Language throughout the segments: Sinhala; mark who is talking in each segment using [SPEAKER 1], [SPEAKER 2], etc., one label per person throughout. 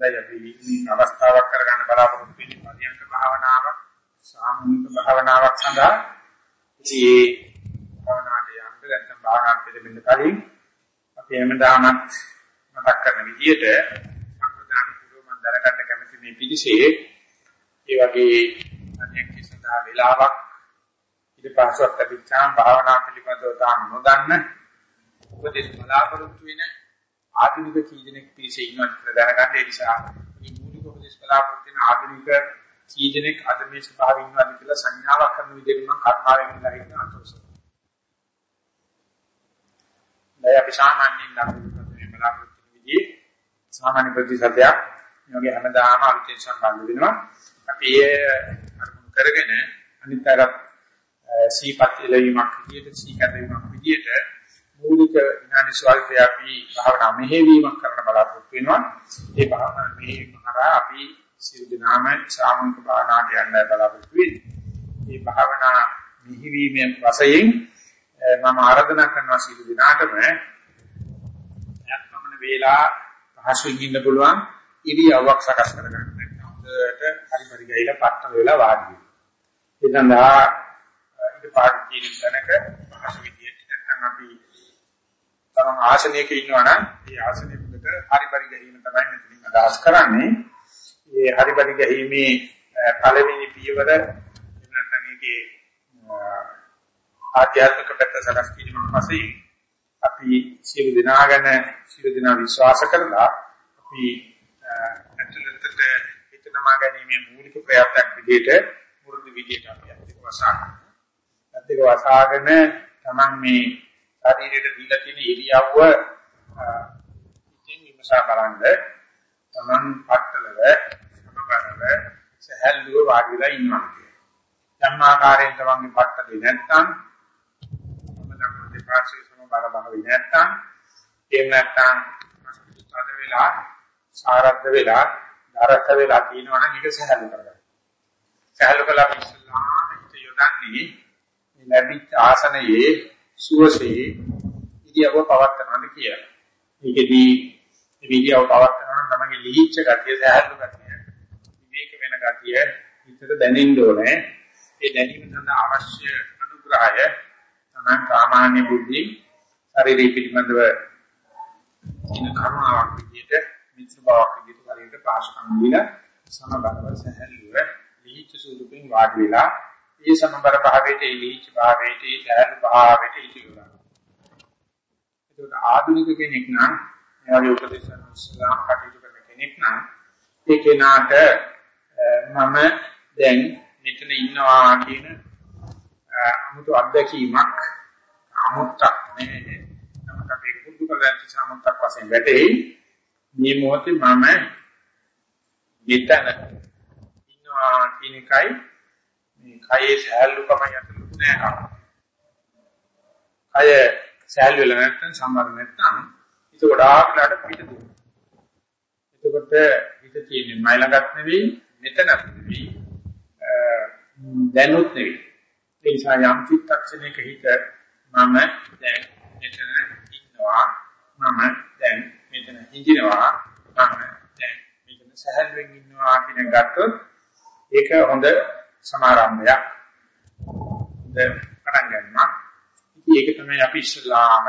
[SPEAKER 1] දැන් අපි මේ අවස්ථාවක් කරගන්න බලාපොරොත්තු වෙන්නේ පරියන්ක භාවනාවක් සාමූහික භාවනාවක් සඳහා ඉතින් භාවනාවට යන්න නැත්නම් භාවනාවට පිළිබඳ කලින් අපි හැමදාමත් මතක් කරන විදිහට සම්ප්‍රදාන පුරව මම දැනගන්න කැමති මේ පිළිසේ ඒ වගේ අධ්‍යක්ෂ සඳහා වෙලාවක් ඊට පස්සෙත් ලැබිච්චාම භාවනා පිළිබඳව තාම නොදන්න උපදේශ බලාපොරොත්තු වෙන ආධුනික කී දෙනෙක් පිළිසේ ඉන්නවද කියලා දැනගන්න ඒ නිසා මේ මූලික උපදේශ බලාපොරොත්තු වෙන ආධුනික කී දෙනෙක් අද මේ ස්වභාවය ඉන්නවද කියලා සංඥාවක් කරන විදිහට මම කර්මාවෙන් ඉඳලා ඉන්න අතෝසන. දැන් අපි සාමාන්‍යයෙන් නම් බලාපොරොත්තු වෙන විදිහේ සාමාන්‍ය ප්‍රතිශතයක් මේ වගේ හැමදාම අලුතෙන් සම්බන්ධ වෙනවා. අපි ඒ අරමුණු කරගෙන අනිත් අරත් සීපත් ඉලවීමක් විදියට සීකදවීමක් විදියට මූලික විනාඩි ස්වල්පය අපි භාවනා මෙහෙවීමක් කරන්න බලාපොරොත්තු වෙනවා. ඒ භාවනා මෙහෙවීම කරා අපි සියලු දෙනාම සාමූහික භාවනාවට යන්න බලාපොරොත්තු වෙන්නේ. මේ භාවනා මෙහෙවීමේ වශයෙන් මම ආරාධනා කරනවා සියලු දෙනාටම යක්මන වේලා පහසුවෙන් ඉන්න පුළුවන් ඉරියව්වක් සකස් කරගන්න. හොඳට හරි පරි ගිහිලා පට්ට වෙලා වාඩි වෙන්න. ඒ සඳහා ඉත පාඩු කියන තැනක පහසු විදියට නැත්නම් අපි තම ආසනයක ඉන්නවා නම් ඒ ආසනයේ මුලට හරි පරි ගැනීම තමයි මෙතනින් අදහස් කරන්නේ. මේ හරි පරි ගැනීමේ පළවෙනි පියවර නැත්නම් ඒකේ ආධ්‍යාත්මික පැත්ත සකස් කිරීම පස්සේ අපි සියලු දෙනා ගැන සියලු දෙනා විශ්වාස කරලා අපි ඇතුළතට හිතනමා ගැනීමේ මූලික ප්‍රයත්නයක් විදිහට මුරුදු විදිහට අපි අත්දක වසාගන්න. අත්දක වසාගෙන Taman මේ ශරීරයට දීලා තියෙන ඉරියව්ව ඉතින් විමසා බලන්න තමන් පටලව සමබරව සහැල්ලුව වාඩිලා ඉන්නවා කියන්නේ. යම් ආකාරයෙන් තමන්ගේ පටලේ නැත්නම් තමන් දෙපාර්ශ්වයේ සමබර භාවය නැත්නම් එහෙම නැත්නම් තද වෙලා සාරද්ද වෙලා දරත වෙලා තියෙනවා නම් ඒක සහැල්ලු කරගන්න. සහැල්ලු කළා ඉස්සල්ලාම හිත යොදන්නේ මේ ලැබිච්ච ආසනයේ සුවසේ ඉදියව පවත්තරනද කියලා. මේකෙදී විදියව පවත්තරන තමයි ලිහිච්ච ගතිය සහැල්ලු ගතිය. විවේක වෙන ගතිය හිතට දැනෙන්න ඕනේ. ඒ දැනීම සඳහා අවශ්‍ය අනුග්‍රහය තමයි සාමාන්‍ය බුද්ධි ශරීරී පිළිබඳව ඉන කරුණාවක් විදිහට මිත්‍ර බවක් විදිහට හරියට පාස්කම් දීලා සමබරව සහැල්ලුව ලිහිච්ච ස්වරූපෙන් වාඩි වෙලා ඒ සමබර භාවයට ඒ ලිහිච්ච භාවයට ඒ සහැල්ලු භාවයට ඉතිරියුණා. ඒකට ආධුනික කෙනෙක් නම් එයාගේ උපදේශන ඉස්ලාම් කටයුතු කරන කෙනෙක් නම් ඒ කෙනාට මම දැන් මෙතන ඉන්නවා කියන 아무තු අත්දැකීමක් අමුත්තක් නේ. නමුත් අපි පුදු කරගත්ත සමුත්තක් වශයෙන් වැටෙයි. මේ මොහොතේ මම මෙතන ඉන්නවා කියන එකයි මේ කයේ සහැල්ලුකම යතුරු නෑ කය සහැල්ලු වෙලා නැත්නම් සම්බර නැත්නම් ඒක ගොඩාක් ලාට පිට දුවනවා. එතකොට හිත තියෙන්නේ මයි ළඟත් නෙවෙයි මෙතනත් නෙවෙයි දැනුත් නෙවෙයි. ඒ නිසා යම් චිත්තක්ෂණයක හිත මම දැන් මෙතන ඉන්නවා මම දැන් මෙතන හිඳිනවා මම දැන් මෙතන සහැල්ලුවෙන් ඉන්නවා කියන ගත්තොත් ඒක හොඳ සමාරම්භයක්. හොඳ පටන් ගන්නවා. ඉතින් ඒක තමයි අපි ඉස්ලාම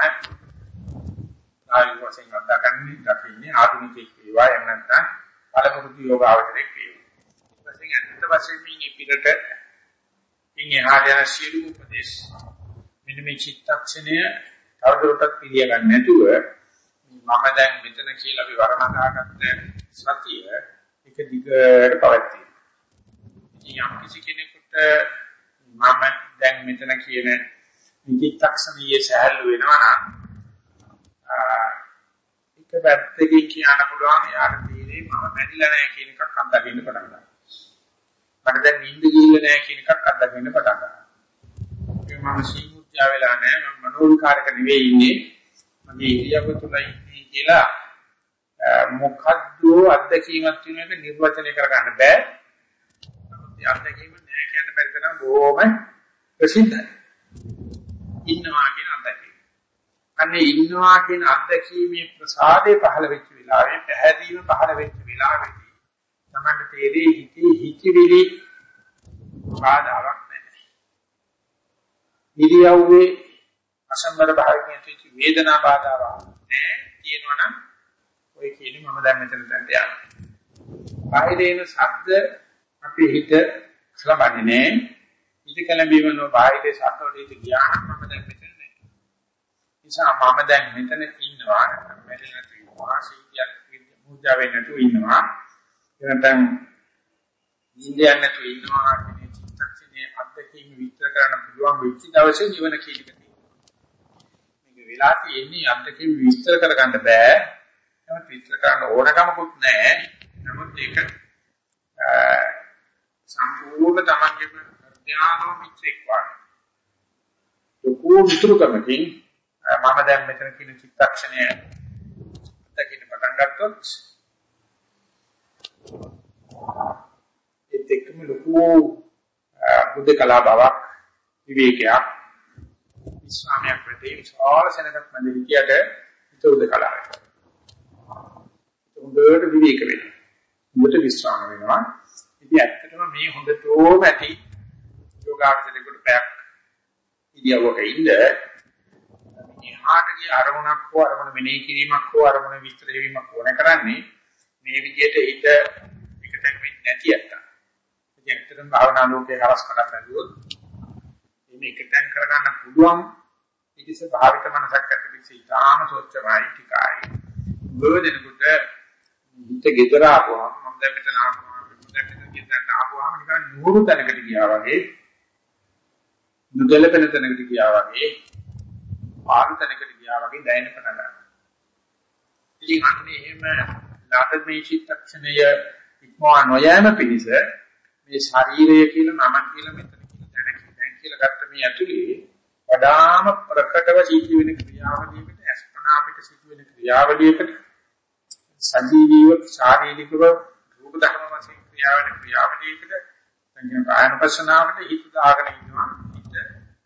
[SPEAKER 1] ආයු වශයෙන් අදකන්නේ දකින්නේ ආධුනික වේවා එහෙම නැත්නම් පළමුරුදු යෝගාවචරයක් වේවා. ඊපස්සේ අනිත් වශයෙන් මේ පිටට ඉන්නේ ආදී සියලු උපදේශ මෙන්න මේ චිත්තක්ෂණය තවදුරටත් පිළිය ගන්න නැතුව මම දැන් මෙතන කියලා අපි වරණදාගත්ත සතිය එක දිගට පවත්වනවා. ඉතින් යම් කිසි කෙනෙකුට මම දැන් මෙතන කියන විචිත්තක්ෂණීය සහැල්ලු වෙනවා නම් එක පැත්තකින් කියන්න පුළුවන් යාට තීරේ මම මැරිලා නැහැ කියන එකක් අත්දකින්න පටන් ගන්නවා. මට දැන් නිින්ද ගිහිල්ලා නැහැ කියන එකක් අත්දකින්න පටන් ගන්නවා. මම සීමුත්‍යා වෙලා නැහැ මම මනෝවිකාරක නෙවෙයි ඉන්නේ. මගේ ඉරියව්ව තුල ඉන්නේ කියලා මොකද්ද අත්දැකීමක් තියෙන එක නිර්වචනය කරගන්න බෑ. නමුත් ඒ අත්දැකීම නෑ කියන්න බැරි තරම් බොහොම ප්‍රසිද්ධයි. ඉන්නවා කියන අත්දැකීම. අන්නේ ඉන්නවා කියන අත්දැකීමේ ප්‍රසාදේ පහළ වෙච්ච වෙලාවේ පැහැදීම පහළ වෙච්ච වෙලාවෙදී තමයි තේරෙන්නේ හිතේ හිතවිලි බාධාවක් නැහැ. ඉරියව්වේ අසම්බර භාවයෙන් තියෙච්ච වේදනා බාධාවක් නැහැ. තියෙනවනම් ඔය කියන්නේ මම දැන් මෙතන දැන්ට යනවා. බාහිරේන ශබ්ද අපේ හිත කලබන්නේ නැහැ. ඉති කලබීමන බාහිරේ ශබ්ද වලට ගියා නම් මම දැන් මෙතන නැහැ. නිසා මම දැන් මෙතන ඉන්නවා. මෙතන තියෙනවා සීතියක් මුජා වෙන්නේ නැතුව ඉන්නවා. එනතන් නිින්දයක් නැතුව ඉන්නවා කියන චිත්තක්ෂණයේ අත්දැකීම විස්තර කරන්න පුළුවන් වෙච්ච දවසේ නිවන කියන එක මේක වෙලා තියෙන්නේ අත්දැකීම විස්තර කරගන්න බෑ. නමුත් විස්තර කරන්න ඕනකමකුත් නැහැ. නමුත් ඒක සම්පූර්ණ තමන්ගේම ඥානෝ මිත්‍රෙක් වගේ. ලොකු මිතුරුකමකින් මම දැන් මෙතන කියන චිත්තක්ෂණය අත්දකින්න පටන් ගත්තොත් ඒත් එක්කම ලොකු බුද්ධ කලා බවක් විවේකයක් විස්වාමයක් වෙදී විශාල සෙනඟක් මැද විදියට හිතුවද කලාවක්. හොඳට විවේක වෙනවා. හොඳට විස්වාම වෙනවා. ඉතින් ඇත්තටම මේ හොඳටම ඇති යෝගාචරයකට පැයක් ඉදියවක ඉන්න එහාට ගිය අරමුණක් හෝ අරමුණ මෙනෙහි කිරීමක් හෝ අරමුණ විස්තර කිරීමක් ඕන කරන්නේ මේ විදිහට හිත එකතෙන් වෙන්නේ නැති අත්තා. ඉතින් ඇත්තටම භාවනා ලෝකේ හරස් කරලා බැලුවොත් මේ එකතෙන් කරගන්න පුළුවන් ඊටසේ භාවිත මනසක් ඇතිවෙච්ච ඉතාම සොච්චමයි ටිකයි. බෝධිනකොට හිත gedara ආපුවම මම දැන් මෙතන ආපුවම දැන් මෙතන ගෙදරට ආපුවම නිකන් නూరు තැනකට ගියා වගේ නුගලපෙන තැනකට ගියා වගේ පාරු තැනකට ගියා වගේ දැනෙන්න පටන් ගන්නවා. ඉතින් අන්නේ එහෙම ලාභ මේ චිත්තක්ෂණය ඉක්මවා නොයෑම පිණිස මේ ශරීරය කියලා මම කියලා මෙතන කියලා දැන දැන් කියලා ගත්ත මේ ඇතුලේ වඩාම ප්‍රකටව සිද්ධ වෙන ක්‍රියාවලියකට අස්පනා අපිට සිද්ධ වෙන ක්‍රියාවලියකට සජීවීව ශාරීරිකව රූප ධර්ම වශයෙන් ක්‍රියාවෙන ක්‍රියාවලියකට සංඥා කායනපසනාවට හිත දාගෙන ඉන්නවා හිත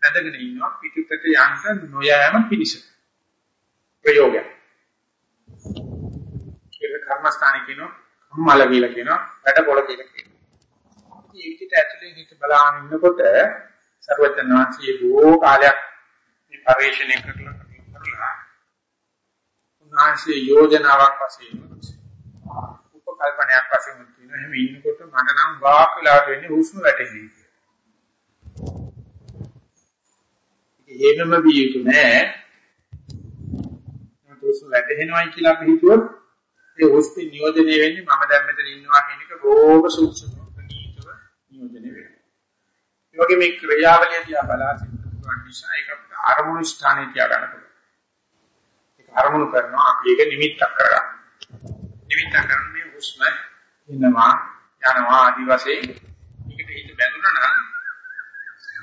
[SPEAKER 1] නැදගෙන ඉන්නවා පිටුපට යන්න නොයෑම පිණිස. ප්‍රයෝගය ඒක කර්මස්ථානේ කියනවා කම්මල කියලා කියනවා වැඩ පොළ කියලා කියනවා. මේ විදිහට ඇතුලේ හිත බලාගෙන ඉන්නකොට සර්වඥාන්සේ බොහෝ කාලයක් මේ පරිශ්‍රණය කරලා කරලා උන්වහන්සේ යෝජනාවක් වශයෙන් උපකල්පනයක් වශයෙන් කියනවා එහෙම ඉන්නකොට මට නම් වාක් වෙලාවට වෙන්නේ හුස්ම වැටෙන්නේ කියලා. එහෙමම විය යුතු නෑ. හුස්ම වැටෙනවයි කියලා අපි හිතුවොත් ඒ හුස්ම නියෝජනය වෙන්නේ මම දැන් මෙතන ඉන්නවා කියන එක බොහොම සූක්ෂමව ප්‍රණීතව නියෝජනය වෙනවා. ඒ වගේ මේ ක්‍රියාවලිය දිහා බලා සිටින නිසා ඒක අරමුණු ස්ථානයේ තියා ගන්න පුළුවන්. අරමුණු කරනවා අපි ඒක නිමිත්තක් කරගන්න. නිමිත්ත කරන්නේ හුස්ම එනවා යනවා ආදි වශයෙන් මේකට හිත බැඳුනා නම්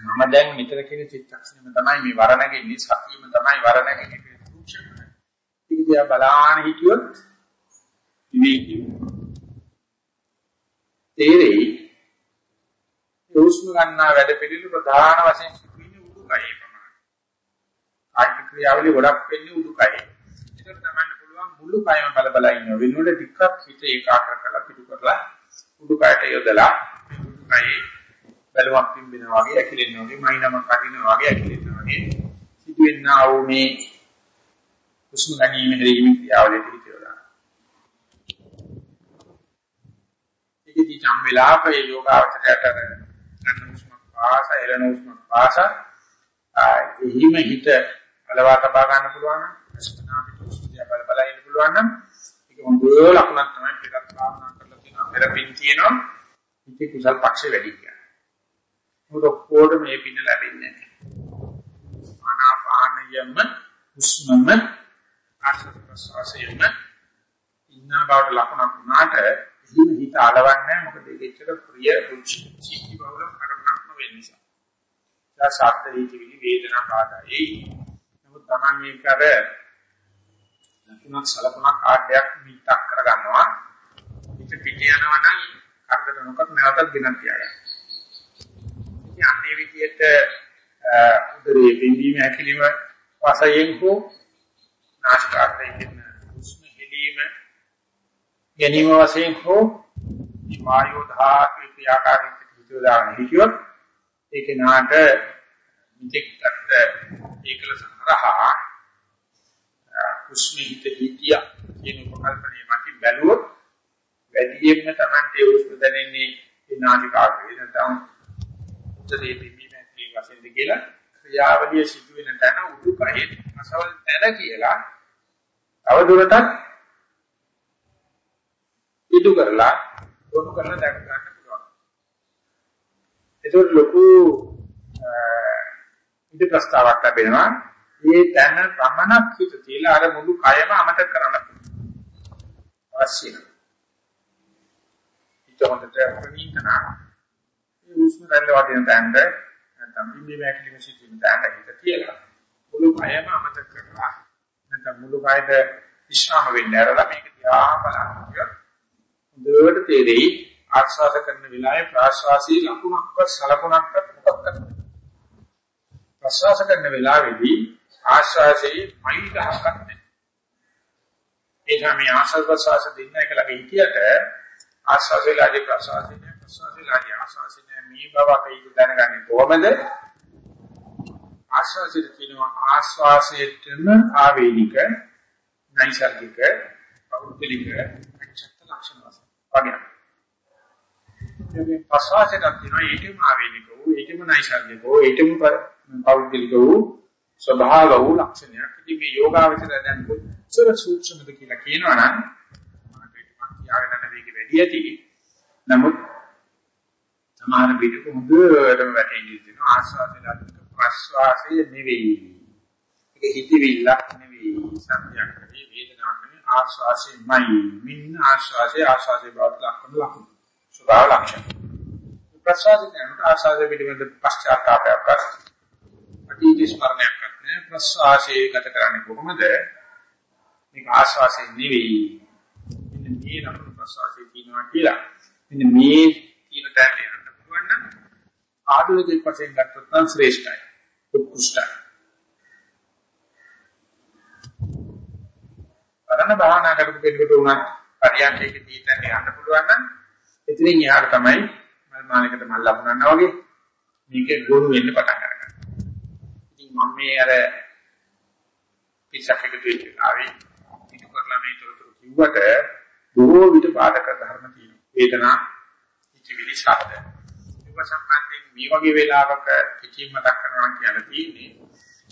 [SPEAKER 1] මම දැන් මෙතන කියන චිත්තක්ෂණයම තමයි මේ වරණගෙන්නේ සතියම තමයි වරණගෙන්නේ කියන සූක්ෂම. ඒක දිහා බලාන හිටියොත් විවේකී. තේරෙයි හුස්ම ගන්නා වැඩ පිළිවෙල ප්‍රධාන වශයෙන් සිදුවෙන්නේ උඩුකයේ ප්‍රමාණය. කායික ක්‍රියාවලිය ගොඩක් වෙන්නේ උඩුකයේ. ඒකට තමයි පුළුවන් මුළු කයම බල බල ඉන්න වෙනුවට ටිකක් හිත ඒකාග්‍ර කරලා පිටු කරලා උඩුකයට යොදලා උඩුකයේ බැලුමක් පිම්බෙනවා වගේ ඇකිලෙනවා වගේ මයිනම කඩිනවා වගේ ඇකිලෙනවා වගේ සිදුවෙනා වූ මේ හුස්ම ගැනීම හැරීම ක්‍රියාවලිය පිළිතුරලා. ඒකදී ජම් වෙලාපේ යෝගාවචරයට ගන්න හුස්ම පාස එළන හුස්ම පාස එහිම හිත බලවා තබා ගන්න පුළුවන් නම් අස්පනා පිටුස්තිය බල බල ඉන්න පුළුවන් නම් ඒක හොඳ ලකුණක් තමයි පෙරත් භාවනා කරලා තියෙනවා පෙර පින් තියෙනවා ඉති කුසල් පක්ෂේ වැඩි කියන්නේ මොකද ඔක්කොට මේ පින ලැබෙන්නේ නැහැ ආනාපානයම හුස්මම ආශ්‍රද ප්‍රසවාසයම ඉන්න බවට ලකුණක් වුණාට එහෙම හිත අලවන්නේ මොකද ඒකෙච්චර ප්‍රිය රුචි චීති බවල කරණක්ම වෙන්න නිසා. ඒ සාර්ථක වේදිවි වේදනා බාධායි. නමුත් Taman මේක අර ලකුණක් සලකුණක් ආඩයක් මිටක් කරගන්නවා. පිට පිට යනවා නම් කරදර නොකර නැවතත් ගෙනත් තියාගන්න. ඉතින් අන්නේ විදිහට උදරයේ බින්දීම හැකිලිම වශයෙන් හෝ නාස්කාග්‍රයෙන් හුස්ම හෙලීම ගැනීම වශයෙන් හෝ වායෝ ධාතු ක්‍රියාකාරීත්වය හිතුවදාන හිතියොත් ඒක නාට විචක්කත් ඒකල සංග්‍රහා කුස්මිහිත හිතිය කියන උපකල්පනයේ මතින් බැලුවොත් වැඩියෙන්ම Tamante උස්ම දැනෙන්නේ ඒ නාලිකාග්‍රේ නැත්නම් උදේ පිම්බීම කියන වශයෙන්ද කියලා ක්‍රියාවලිය සිදු වෙන තැන උඩුකයේ අසවල් තැන කියලා තව දුරටත් ඉදු කරලා ගොනු කරලා දැක ගන්න පුළුවන්. ඒක ලොකු ඉද ප්‍රස්තාවක් ලැබෙනවා. මේ තැන ප්‍රමණක් හිත තියලා අර මුළු කයම අමතක කරන්න අවශ්‍යයි. ඊට හොඳට ප්‍රණීතන මේ උස්ම රැල්ල වදින තැනට නැත්නම් බිම්බි වැක්ලිම සිටින තැනට හිත තියලා මුළු කයම අමතක කරලා නැත්නම් මුළු කයද විශ්‍රාම වෙන්න ඇරලා මේක දිහා බලන්න. හොඳට තේරෙයි ආස්වාද කරන වෙලාවේ ප්‍රාශ්වාසී ලකුණක්ව සලකුණක්ව මොකක්ද ප්‍රශ්වාස කරන වෙලාවේදී ආශ්වාසයේ මයිල් ගහක් නැහැ ඒ තමයි ආශ්වාස ප්‍රශ්වාස දෙන්න එක ළඟ හිටියට ආශ්වාසයලාදී ප්‍රශ්වාසය නෑ ප්‍රශ්වාසයලාදී ආශ්වාසය නෑ. මේ බව අපි දැනගන්නේ කොහොමද? ආශ්වාසයට කියනවා ආශ්වාසයේටම ආවේනික නයිසර්ගික පෞද්ගලික ලක්ෂණ වගේ. මේ ප්‍රසවාසයක් තියෙනවා ඒකම ආවේනික වූ ඒකම නයිසර්ගික වූ ඒකම පෞද්ගලික වූ ස්වභාව වූ ලක්ෂණයක්. ඉතින් මේ යෝගාවචරය දැන් කොච්චර සූක්ෂමද කියලා කියනවනම් මට කියාගෙන යන වේගය වැඩි ඇති. නමුත් සමහර විදිහක හොඳටම වැටෙන්නේ තියෙනවා ආස්වාදයට ප්‍රස්වාසය නෙවෙයි. ඒක හිතවිල්ලක් නෙවෙයි. සත්‍යයක් නෙවෙයි වේදනාවක් නෙවෙයි ආස්වාසයමයි. මින් ආස්වාසය ආස්වාසයේ බවට ලක්වන ලක්ෂණ. ස්වභාව ලක්ෂණ. ප්‍රස්වාසයෙන් ආස්වාසය පිළිබඳ පශ්චාත්තාපයක් අතීත ස්මරණයක් කරන්නේ ප්‍රස්වාසයේ ගත කරන්නේ කොහොමද? මේක ආස්වාසය නෙවෙයි. මෙන්න මේ නපුරු ප්‍රස්වාසයේ තියෙනවා කියලා. මෙන්න මේ කියන තැනට යන්න පුළුවන් නම් ආධුනික වශයෙන් ගත්තොත් නම් ශ්‍රේෂ්ඨයි. උත්කෘෂ්ඨයි. කරන භාවනා කරපු කෙනෙකුට උනත් පරියන්කේක තීතන්න යන්න පුළුවන් නම් එතනින් එහාට තමයි මල් මාලයකට මල් ලබනවා වගේ මේකේ ගොනු වෙන්න පටන් ගන්නවා. ඉතින් මම මේ අර පිටසකක දෙවිලාවේ ඉතු කරලා මේ තොරතුරු කිව්වට බොහෝ විට බාධක ධර්ම තියෙනවා. වේදනා, ඉතිවිලි ශබ්ද. ඒක සම්බන්ධයෙන් මේ වගේ වෙලාවක කිචි මතක් කරනවා කියලා තියෙන්නේ.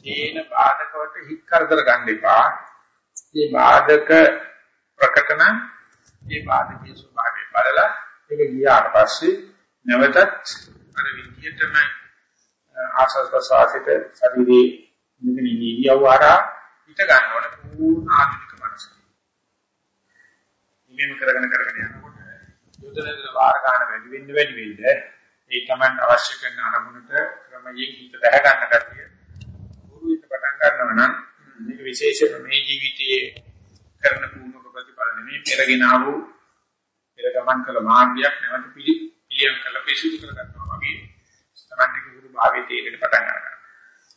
[SPEAKER 1] ඒන බාධකවට හිත් කරදර ගන්න එපා. මේ බාධක ප්‍රකටන මේ බාධකයේ ස්වභාවය බලලා ඒක ගියාට පස්සේ නැවතත් අර විදියටම ආසස් ප්‍රසආසිත ශරීරේ නිදින නිදියව ආරා හිත ගන්නවන පූර්ණ ආධුනික මනසක. ඉමෙම කරගෙන කරගෙන යනකොට යොදනදල වාර ගන්න වැඩි වෙන්න වැඩි වෙන්න ඒ තමයි අවශ්‍ය කරන අරමුණට ක්‍රමයෙන් හිත බැහැ ගන්න ගැතිය. ගුරු හිත පටන් ගන්නවා නම් මේක විශේෂයෙන්ම මේ ජීවිතයේ කරන පුහුණුක ප්‍රතිඵල නෙමෙයි පෙරගෙන ආවු පෙර ගමන් කළ මාර්ගයක් නැවත පිළි පිළියම් කළ පිසුදු කර ගන්නවා වගේ සමන්තික ගුරු භාවයේ තේරෙන්න පටන් ගන්නවා.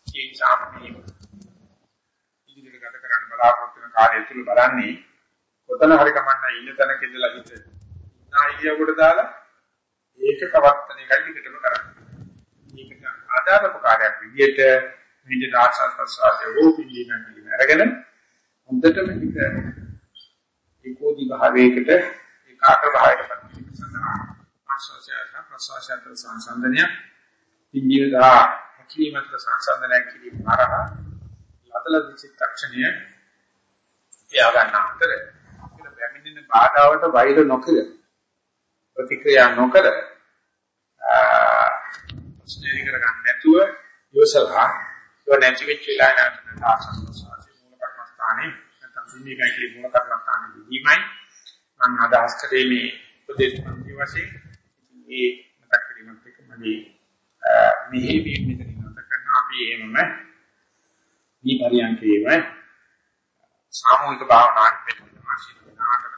[SPEAKER 1] ඒ නිසා මේ ඉදිරියට ගත කරන්න බලාපොරොත්තු වෙන කාර්යය තුල බලන්නේ කොතන හරි කමන්න ඉන්න තැනක ඉඳලා හිට නායිලියකට දාලා ඒක පවත්තන එකයි දිගටම කරන්නේ. මේක ආදානක කාර්යයක් විදිහට විවිධ ආශාස ප්‍රසාරය රූපී නම් අරගෙන හොඳටම හිත ඒකෝදි භාවයකට ඒකාග්‍ර භාවයකට පත් සඳහා ආශාසය ප්‍රසවාසයට සංසන්දනය ඉන්දියදා හැකීමත් සංසන්දනය කිරීම හරහා ලදල චිත්තක්ෂණය එයා ගන්න අතර කියලා බැමිණෙන බාධාවට වෛර නොකර ප්‍රතික්‍රියා නොකර ස්නේහ කරගන්න නැතුව යොසලා ඒ නැති වෙච්ච වෙලාවට ආසස් ප්‍රසවාසයේ මූල කර්මස්ථානේ නැත්නම් සින්නේ බැංකේ මූල කර්මස්ථානේ දීමයි මම අදහස් කරේ මේ උපදේශ පන්ති වශයෙන් මේ මතක් කිරීමත් එක්ක මගේ මෙහෙවීම මෙතන ඉන්නත කරන අපි එහෙමම මේ පරියන්කේම සාමූහික භාවනාවක් වෙනවා.